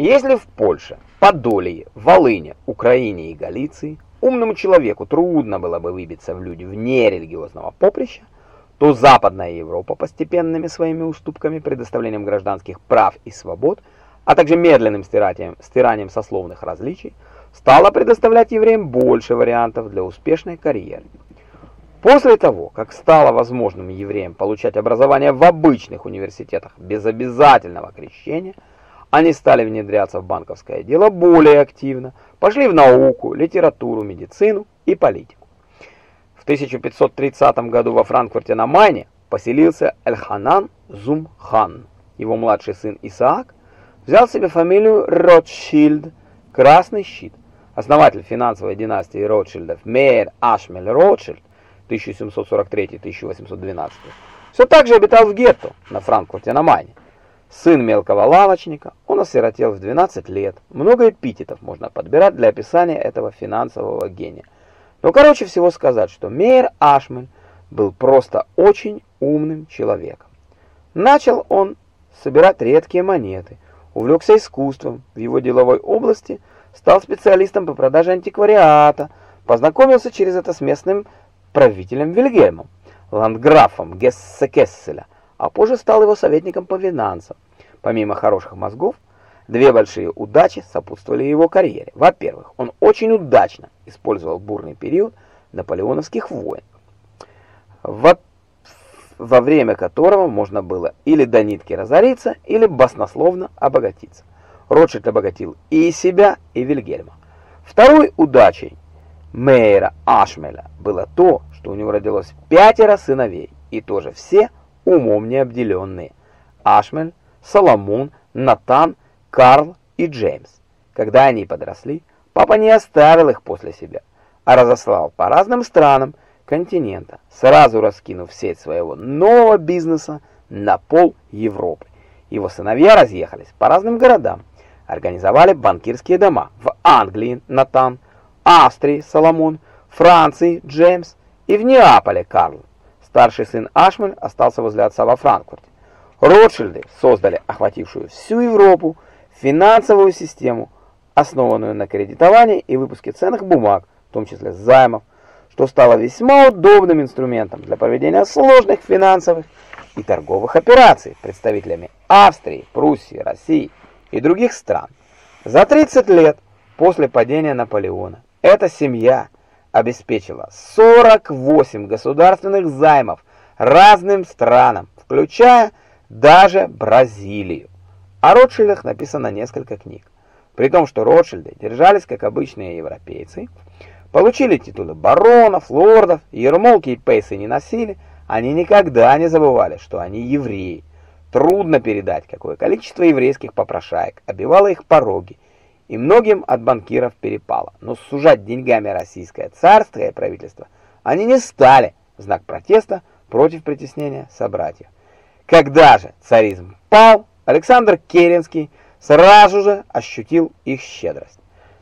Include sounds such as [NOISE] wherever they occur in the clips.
Если в Польше, Подолье, Волыне, Украине и Галиции умному человеку трудно было бы выбиться в люди вне религиозного поприща, то Западная Европа постепенными своими уступками, предоставлением гражданских прав и свобод, а также медленным стиранием, стиранием сословных различий, стала предоставлять евреям больше вариантов для успешной карьеры. После того, как стало возможным евреям получать образование в обычных университетах без обязательного крещения, они стали внедряться в банковское дело более активно, пошли в науку, литературу, медицину и политику. В 1530 году во Франкфурте на Майне поселился Эльханан Зумхан. Его младший сын Исаак взял себе фамилию Ротшильд, красный щит. Основатель финансовой династии Ротшильдов Мейер Ашмель Ротшильд 1743-1812 все так же обитал в гетто на Франкфурте на Майне. Сын мелкого лавочника, он осиротел в 12 лет. Много эпитетов можно подбирать для описания этого финансового гения. Но короче всего сказать, что Мейер Ашмель был просто очень умным человеком. Начал он собирать редкие монеты, увлекся искусством. В его деловой области стал специалистом по продаже антиквариата, познакомился через это с местным правителем Вильгельмом, ландграфом Гессе-Кесселя, а позже стал его советником по финансам. Помимо хороших мозгов, две большие удачи сопутствовали его карьере. Во-первых, он очень удачно использовал бурный период наполеоновских войн, во, во время которого можно было или до нитки разориться, или баснословно обогатиться. Ротшильд обогатил и себя, и Вильгельма. Второй удачей Мейера Ашмеля было то, что у него родилось пятеро сыновей, и тоже все умом не обделенные. Ашмель, Соломон, Натан, Карл и Джеймс. Когда они подросли, папа не оставил их после себя, а разослал по разным странам континента, сразу раскинув сеть своего нового бизнеса на пол Европы. Его сыновья разъехались по разным городам, организовали банкирские дома в Англии Натан, Австрии Соломон, Франции Джеймс и в Неаполе Карл. Старший сын Ашмель остался возле отца во Франкфурте. Ротшильды создали охватившую всю Европу финансовую систему, основанную на кредитовании и выпуске ценных бумаг, в том числе займов, что стало весьма удобным инструментом для проведения сложных финансовых и торговых операций представителями Австрии, Пруссии, России и других стран. За 30 лет после падения Наполеона эта семья обеспечила 48 государственных займов разным странам, включая даже Бразилию. О Ротшильдах написано несколько книг. При том, что Ротшильды держались как обычные европейцы, получили титулы баронов, лордов, ермолки и пейсы не носили, они никогда не забывали, что они евреи. Трудно передать, какое количество еврейских попрошаек обивало их пороги, и многим от банкиров перепало. Но сужать деньгами российское царство и правительство они не стали в знак протеста против притеснения собратьев. Когда же царизм пал, Александр Керенский сразу же ощутил их щедрость.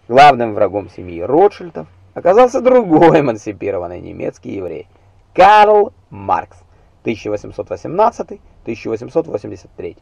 Главным врагом семьи Ротшильдов оказался другой эмансипированный немецкий еврей – Карл Маркс, 1818-1883.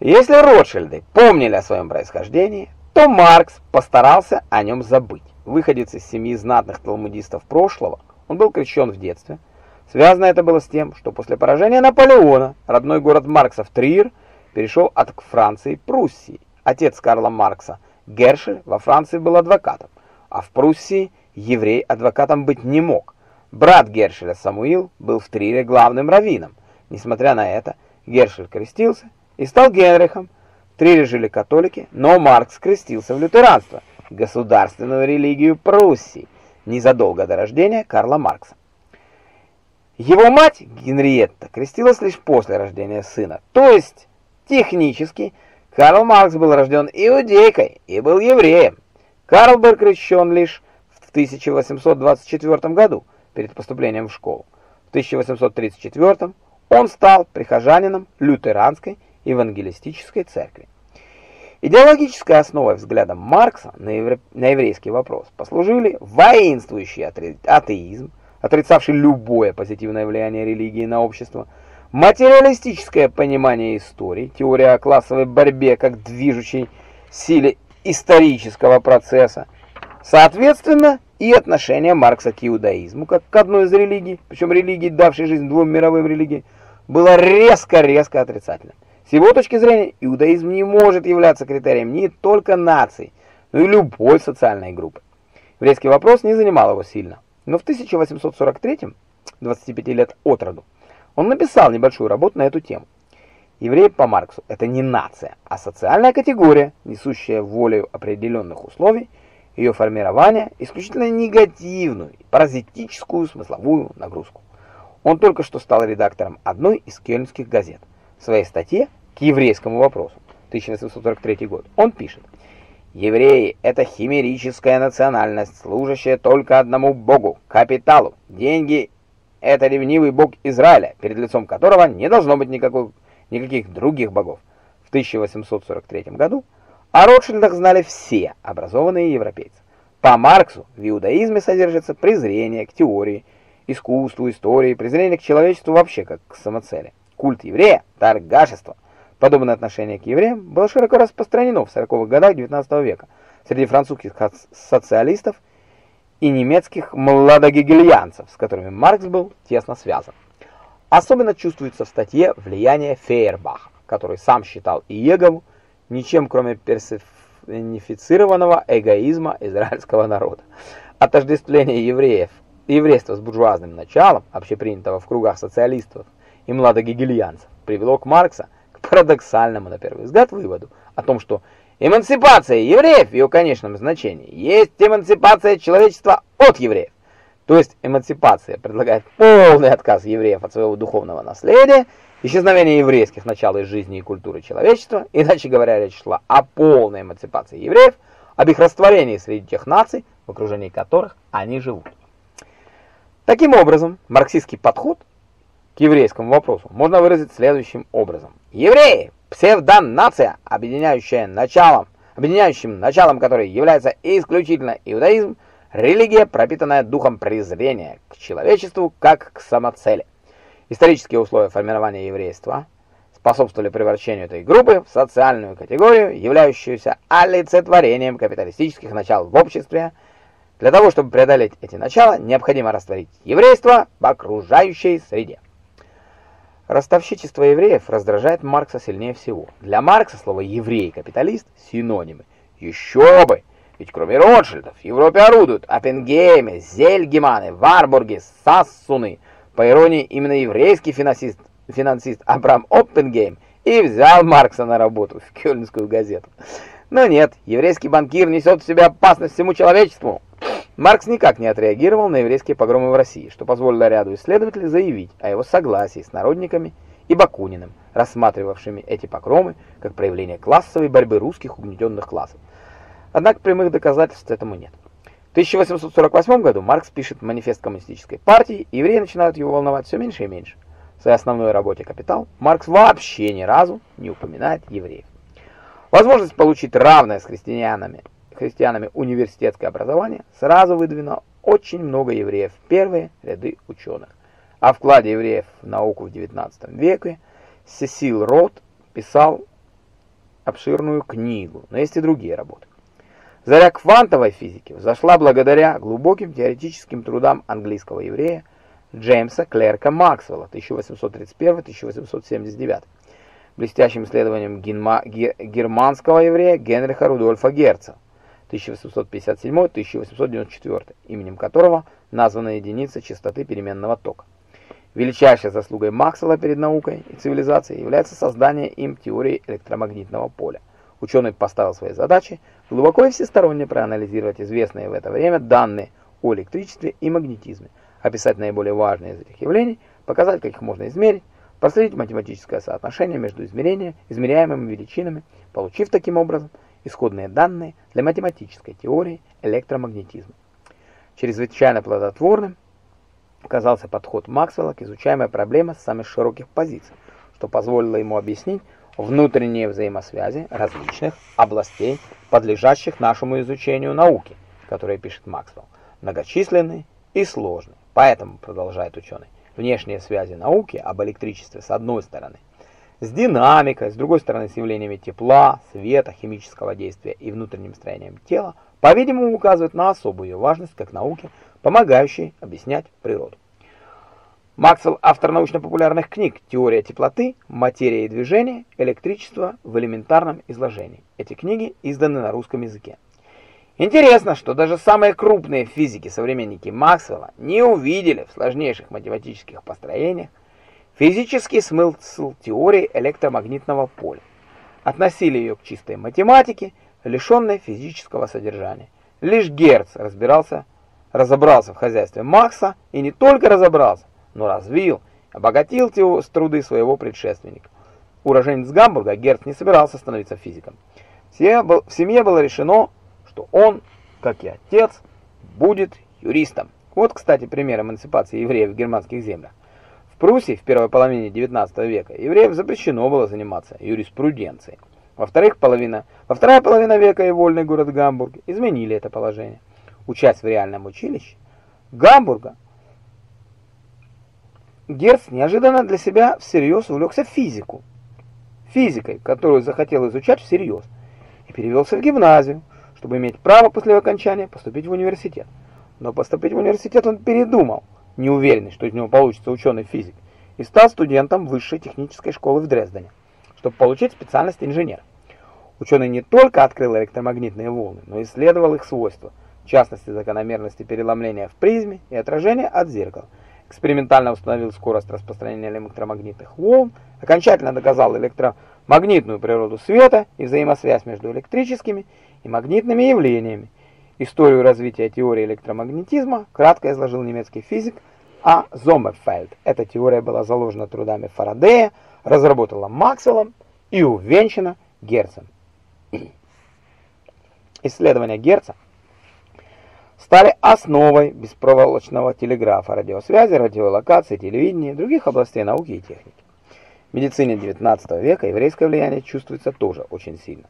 Если Ротшильды помнили о своем происхождении, то Маркс постарался о нем забыть. Выходец из семьи знатных талмудистов прошлого, он был крещен в детстве – Связано это было с тем, что после поражения Наполеона родной город Маркса в Триер перешел от Франции Пруссии. Отец Карла Маркса, Гершель, во Франции был адвокатом, а в Пруссии еврей адвокатом быть не мог. Брат Гершеля Самуил был в Триере главным раввином. Несмотря на это, Гершель крестился и стал Генрихом. Триере жили католики, но Маркс крестился в лютеранство, государственную религию Пруссии, незадолго до рождения Карла Маркса. Его мать, Генриетта, крестилась лишь после рождения сына. То есть, технически, Карл Маркс был рожден иудейкой и был евреем. Карл был крещен лишь в 1824 году, перед поступлением в школу. В 1834 он стал прихожанином лютеранской евангелистической церкви. Идеологической основой взглядом Маркса на, евре... на еврейский вопрос послужили воинствующий атеизм, отрицавший любое позитивное влияние религии на общество, Материалистическое понимание истории, теория о классовой борьбе как движущей силе исторического процесса, соответственно, и отношение Маркса к иудаизму, как к одной из религий, причем религии, давшей жизнь двум мировым религиям, было резко-резко отрицательным. С его точки зрения, иудаизм не может являться критерием не только нации, но и любой социальной группы. Еврейский вопрос не занимал его сильно, но в 1843 25 лет от роду, он написал небольшую работу на эту тему. Еврей по Марксу – это не нация, а социальная категория, несущая волею определенных условий, ее формирования исключительно негативную, паразитическую смысловую нагрузку. Он только что стал редактором одной из кельнских газет. В своей статье к еврейскому вопросу, 1843 год, он пишет, «Евреи – это химерическая национальность, служащая только одному богу – капиталу. Деньги – это ревнивый бог Израиля, перед лицом которого не должно быть никакой, никаких других богов». В 1843 году о Ротшильдах знали все образованные европейцы. По Марксу в иудаизме содержится презрение к теории, искусству, истории, презрение к человечеству вообще как к самоцели. Культ еврея – торгашество – Подобное отношение к евреям было широко распространено в 40-х годах XIX века среди французских социалистов и немецких младогегельянцев, с которыми Маркс был тесно связан. Особенно чувствуется в статье влияние Фейербаха, который сам считал Иегову ничем кроме персонифицированного эгоизма израильского народа. Отождествление евреев еврейства с буржуазным началом, общепринятого в кругах социалистов и младогегельянцев, привело к Маркса парадоксальному, на первый взгляд, выводу о том, что эмансипация евреев в ее конечном значении есть эмансипация человечества от евреев. То есть эмансипация предлагает полный отказ евреев от своего духовного наследия, исчезновение еврейских начал из жизни и культуры человечества, иначе говоря, речь шла о полной эмансипации евреев, об их растворении среди тех наций, в окружении которых они живут. Таким образом, марксистский подход еврейскому вопросу можно выразить следующим образом. Евреи – псевдонация, объединяющая началом, объединяющим началом которой является исключительно иудаизм, религия, пропитанная духом презрения к человечеству как к самоцели. Исторические условия формирования еврейства способствовали превращению этой группы в социальную категорию, являющуюся олицетворением капиталистических начал в обществе. Для того, чтобы преодолеть эти начала, необходимо растворить еврейство в окружающей среде. Ростовщичество евреев раздражает Маркса сильнее всего. Для Маркса слово «еврей» капиталист – синонимы. Еще бы! Ведь кроме Ротшильдов в Европе орудуют Оппенгеймы, Зельгеманы, Варбурги, Сассуны. По иронии, именно еврейский финансист, финансист Абрам Оппенгейм и взял Маркса на работу в Кёльнскую газету. Но нет, еврейский банкир несет в себе опасность всему человечеству. Маркс никак не отреагировал на еврейские погромы в России, что позволило ряду исследователей заявить о его согласии с народниками и Бакуниным, рассматривавшими эти погромы как проявление классовой борьбы русских угнетенных классов. Однако прямых доказательств этому нет. В 1848 году Маркс пишет манифест коммунистической партии, и евреи начинают его волновать все меньше и меньше. В своей основной работе «Капитал» Маркс вообще ни разу не упоминает евреев. Возможность получить равное с христианами христианами университетское образование сразу выдвинуло очень много евреев в первые ряды ученых. О вкладе евреев в науку в XIX веке Сесил Рот писал обширную книгу, но есть и другие работы. Заря квантовой физики взошла благодаря глубоким теоретическим трудам английского еврея Джеймса Клерка Максвелла 1831-1879, блестящим исследованием германского еврея Генриха Рудольфа Герца 1857-1894, именем которого названа единица частоты переменного тока. Величайшей заслугой Максвелла перед наукой и цивилизацией является создание им теории электромагнитного поля. Ученый поставил своей задачей глубоко и всесторонне проанализировать известные в это время данные о электричестве и магнетизме, описать наиболее важные из этих явлений, показать, как их можно измерить, проследить математическое соотношение между измерения, измеряемыми величинами, получив таким образом исходные данные для математической теории электромагнетизма. Чрезвычайно плодотворным оказался подход Максвелла к изучаемой проблеме с самых широких позиций, что позволило ему объяснить внутренние взаимосвязи различных областей, подлежащих нашему изучению науки, которые пишет Максвелл, многочисленные и сложные. Поэтому, продолжает ученый, внешние связи науки об электричестве с одной стороны, с динамикой, с другой стороны с явлениями тепла, света, химического действия и внутренним строением тела, по-видимому указывают на особую ее важность как науки, помогающей объяснять природу. Максвелл – автор научно-популярных книг «Теория теплоты», «Материя и движение», «Электричество в элементарном изложении». Эти книги изданы на русском языке. Интересно, что даже самые крупные физики-современники Максвелла не увидели в сложнейших математических построениях физический смысл теории электромагнитного поля. Относили ее к чистой математике, лишенной физического содержания. Лишь Герц разбирался, разобрался в хозяйстве Макса и не только разобрался, но развил, обогатил те труды своего предшественника. Уроженец Гамбурга Герц не собирался становиться физиком. В семье было решено что он, как и отец, будет юристом. Вот, кстати, пример эмансипации евреев в германских землях. Пруссии в первой половине 19 века евреям запрещено было заниматься юриспруденцией. Во-вторых, половина, во вторая половина века и вольный город Гамбург изменили это положение. Учась в реальном училище Гамбурга, Герц неожиданно для себя всерьез увлекся физику, физикой, которую захотел изучать всерьез, и перевелся в гимназию, чтобы иметь право после окончания поступить в университет. Но поступить в университет он передумал, не уверенный, что из него получится ученый-физик, и стал студентом высшей технической школы в Дрездене, чтобы получить специальность инженера. Ученый не только открыл электромагнитные волны, но и исследовал их свойства, в частности закономерности переломления в призме и отражения от зеркала. Экспериментально установил скорость распространения электромагнитных волн, окончательно доказал электромагнитную природу света и взаимосвязь между электрическими и магнитными явлениями. Историю развития теории электромагнетизма кратко изложил немецкий физик А. Зомерфельд. Эта теория была заложена трудами Фарадея, разработана Максвеллом и увенчана Герцем. [CLEARS THROAT] Исследования Герца стали основой беспроволочного телеграфа, радиосвязи, радиолокации, телевидения и других областей науки и техники. В медицине XIX века еврейское влияние чувствуется тоже очень сильно.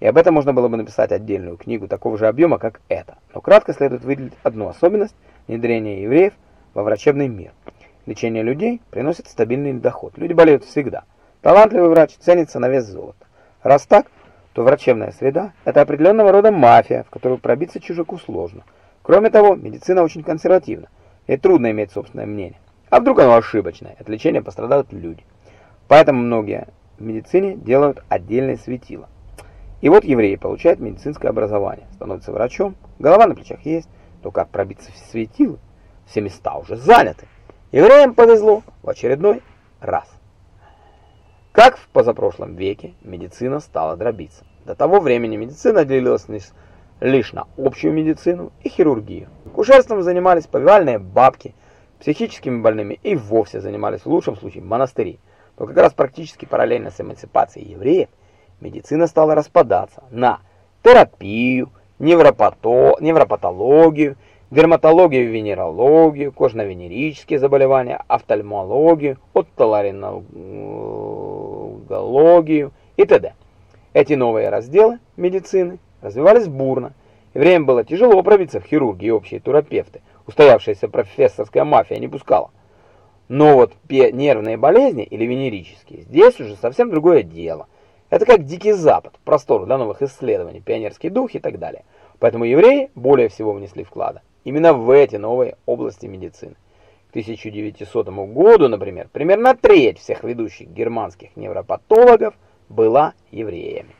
И об этом можно было бы написать отдельную книгу такого же объема, как эта. Но кратко следует выделить одну особенность внедрения евреев во врачебный мир. Лечение людей приносит стабильный доход. Люди болеют всегда. Талантливый врач ценится на вес золота. Раз так, то врачебная среда – это определенного рода мафия, в которую пробиться чужаку сложно. Кроме того, медицина очень консервативна, и трудно иметь собственное мнение. А вдруг оно ошибочное, от лечения пострадают люди. Поэтому многие в медицине делают отдельное светило. И вот еврей получает медицинское образование, становится врачом, голова на плечах есть, то как пробиться в светило? Все места уже заняты. Евреям повезло в очередной раз. Как в позапрошлом веке медицина стала дробиться. До того времени медицина делилась лишь на общую медицину и хирургию. Кушерством занимались повивальные бабки, психическими больными и вовсе занимались в лучшем случае монастыри. Но как раз практически параллельно с эмансипацией евреев медицина стала распадаться на терапию, невропато, невропатологию, дерматологию, венерологию, кожно-венерические заболевания, офтальмологию, оттоларинологию и т.д. Эти новые разделы медицины развивались бурно, и время было тяжело пробиться в хирургии и общие терапевты. Устоявшаяся профессорская мафия не пускала. Но вот нервные болезни или венерические, здесь уже совсем другое дело – это как Дикий Запад, простор для новых исследований, пионерский дух и так далее. Поэтому евреи более всего внесли вклада именно в эти новые области медицины. К 1900 году, например, примерно треть всех ведущих германских невропатологов была евреями.